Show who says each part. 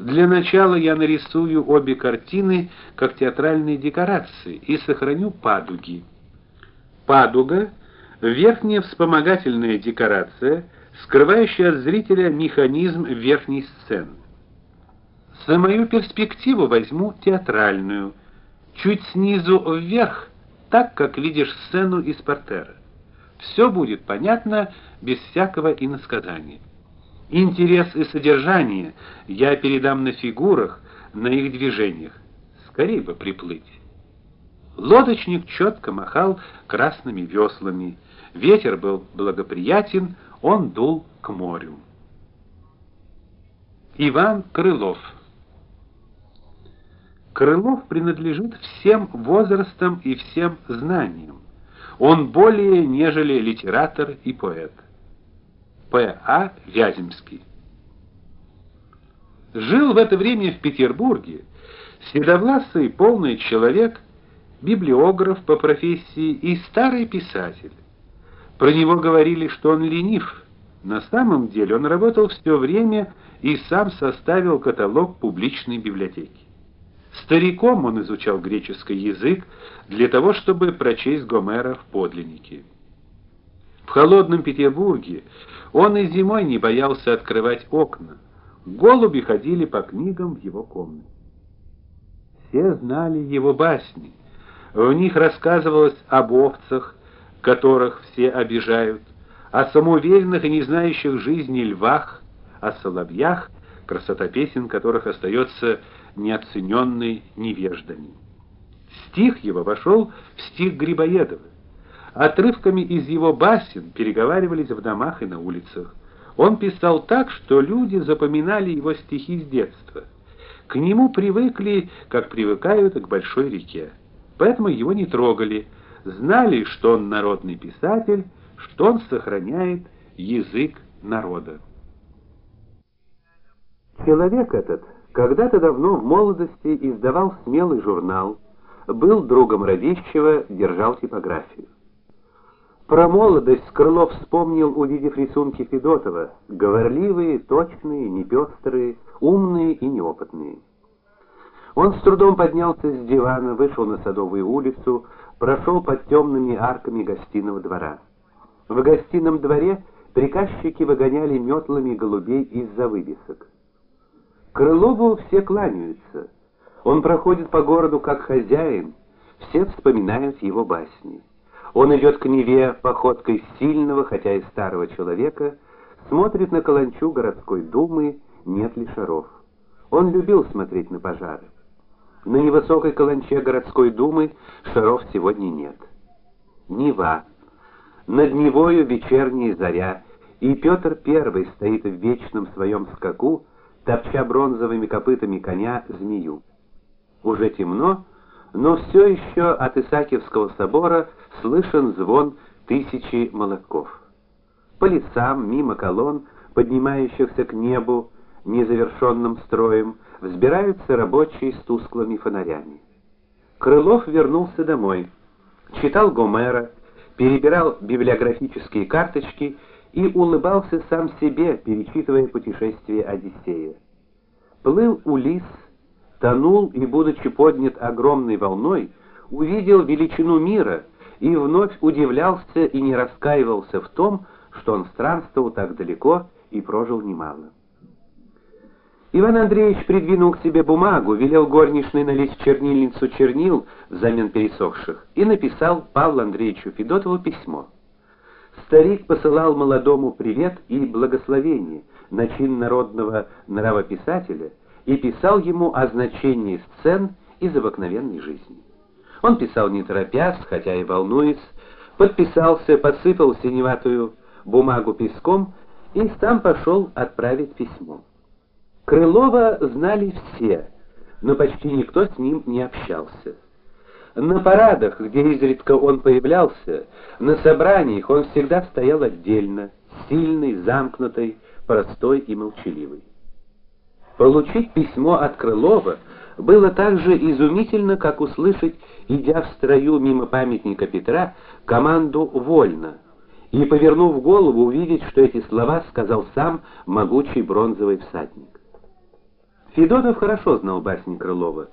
Speaker 1: Для начала я нарисую обе картины как театральные декорации и сохраню падуги. Падуга верхняя вспомогательная декорация, скрывающая от зрителя механизм верхней сцены. За мою перспективу возьму театральную, чуть снизу вверх, так как видишь сцену из портера. Все будет понятно без всякого иносказания. Интерес и содержание я передам на фигурах, на их движениях. Скорей бы приплыть. Лодочник четко махал красными веслами. Ветер был благоприятен, он дул к морю. Иван Крылов Крылов принадлежит всем возрастам и всем знаниям. Он более нежели литератор и поэт. П.А. Вяземский. Жил в это время в Петербурге седовласый полный человек, библиограф по профессии и старый писатель. Про него говорили, что он ленив. На самом деле он работал все время и сам составил каталог публичной библиотеки. Стариком он изучал греческий язык для того, чтобы прочесть Гомера в подлиннике. В холодном Петербурге он и зимой не боялся открывать окна. Голуби ходили по книгам в его комнате. Все знали его басни. В них рассказывалось об овцах, которых все обижают, о самоуверенных и не знающих жизни львах, о соловьях, красота песен которых остается неоцененной невеждами. Стих его вошел в стих Грибоедова. Отрывками из его басен переговаривались в домах и на улицах. Он писал так, что люди запоминали его стихи с детства. К нему привыкли, как привыкают к большой реке. Поэтому его не трогали. Знали, что он народный писатель, что он сохраняет язык народа. Человек этот когда-то давно в молодости издавал смелый журнал, был другом Радищева, держал типографию. Про молодость Крылов вспомнил, увидев рисунки Федотова, говорливые, точные, непестрые, умные и неопытные. Он с трудом поднялся с дивана, вышел на Садовую улицу, прошел под темными арками гостиного двора. В гостином дворе приказчики выгоняли метлами голубей из-за вывесок. Крылову все кланяются. Он проходит по городу как хозяин, все вспоминают его басни. Он идет к Неве походкой сильного, хотя и старого человека, смотрит на каланчу городской думы, нет ли шаров. Он любил смотреть на пожары. На невысокой каланче городской думы шаров сегодня нет. Нева. Над Невою вечерняя заря, и Петр I стоит в вечном своем скаку, топча бронзовыми копытами коня змею. Уже темно, но все еще от Исаакиевского собора слышен звон тысячи молотков. По лицам мимо колонн, поднимающихся к небу незавершенным строем, взбираются рабочие с тусклыми фонарями. Крылов вернулся домой, читал Гомера, перебирал библиографические карточки и улыбался сам себе, перечитывая путешествие Одиссея. Плыл Улисс тонул и, будучи поднят огромной волной, увидел величину мира и вновь удивлялся и не раскаивался в том, что он странствовал так далеко и прожил немало. Иван Андреевич придвинул к себе бумагу, велел горничной налить в чернильницу чернил взамен пересохших и написал Павлу Андреевичу Федотову письмо. Старик посылал молодому привет и благословение на чин народного нравописателя и писал ему о значении сцен из обыкновенной жизни. Он писал не торопясь, хотя и волнуясь, подписался, подсыпал синеватую бумагу песком и сам пошел отправить письмо. Крылова знали все, но почти никто с ним не общался. На парадах, где изредка он появлялся, на собраниях он всегда стоял отдельно, сильный, замкнутый, простой и молчаливый. Получить письмо от Крылова было так же изумительно, как услышать, идя в строю мимо памятника Петра, команду вольно и повернув голову, увидеть, что эти слова сказал сам могучий бронзовый всадник. Федотов хорошо знал басни Крылова.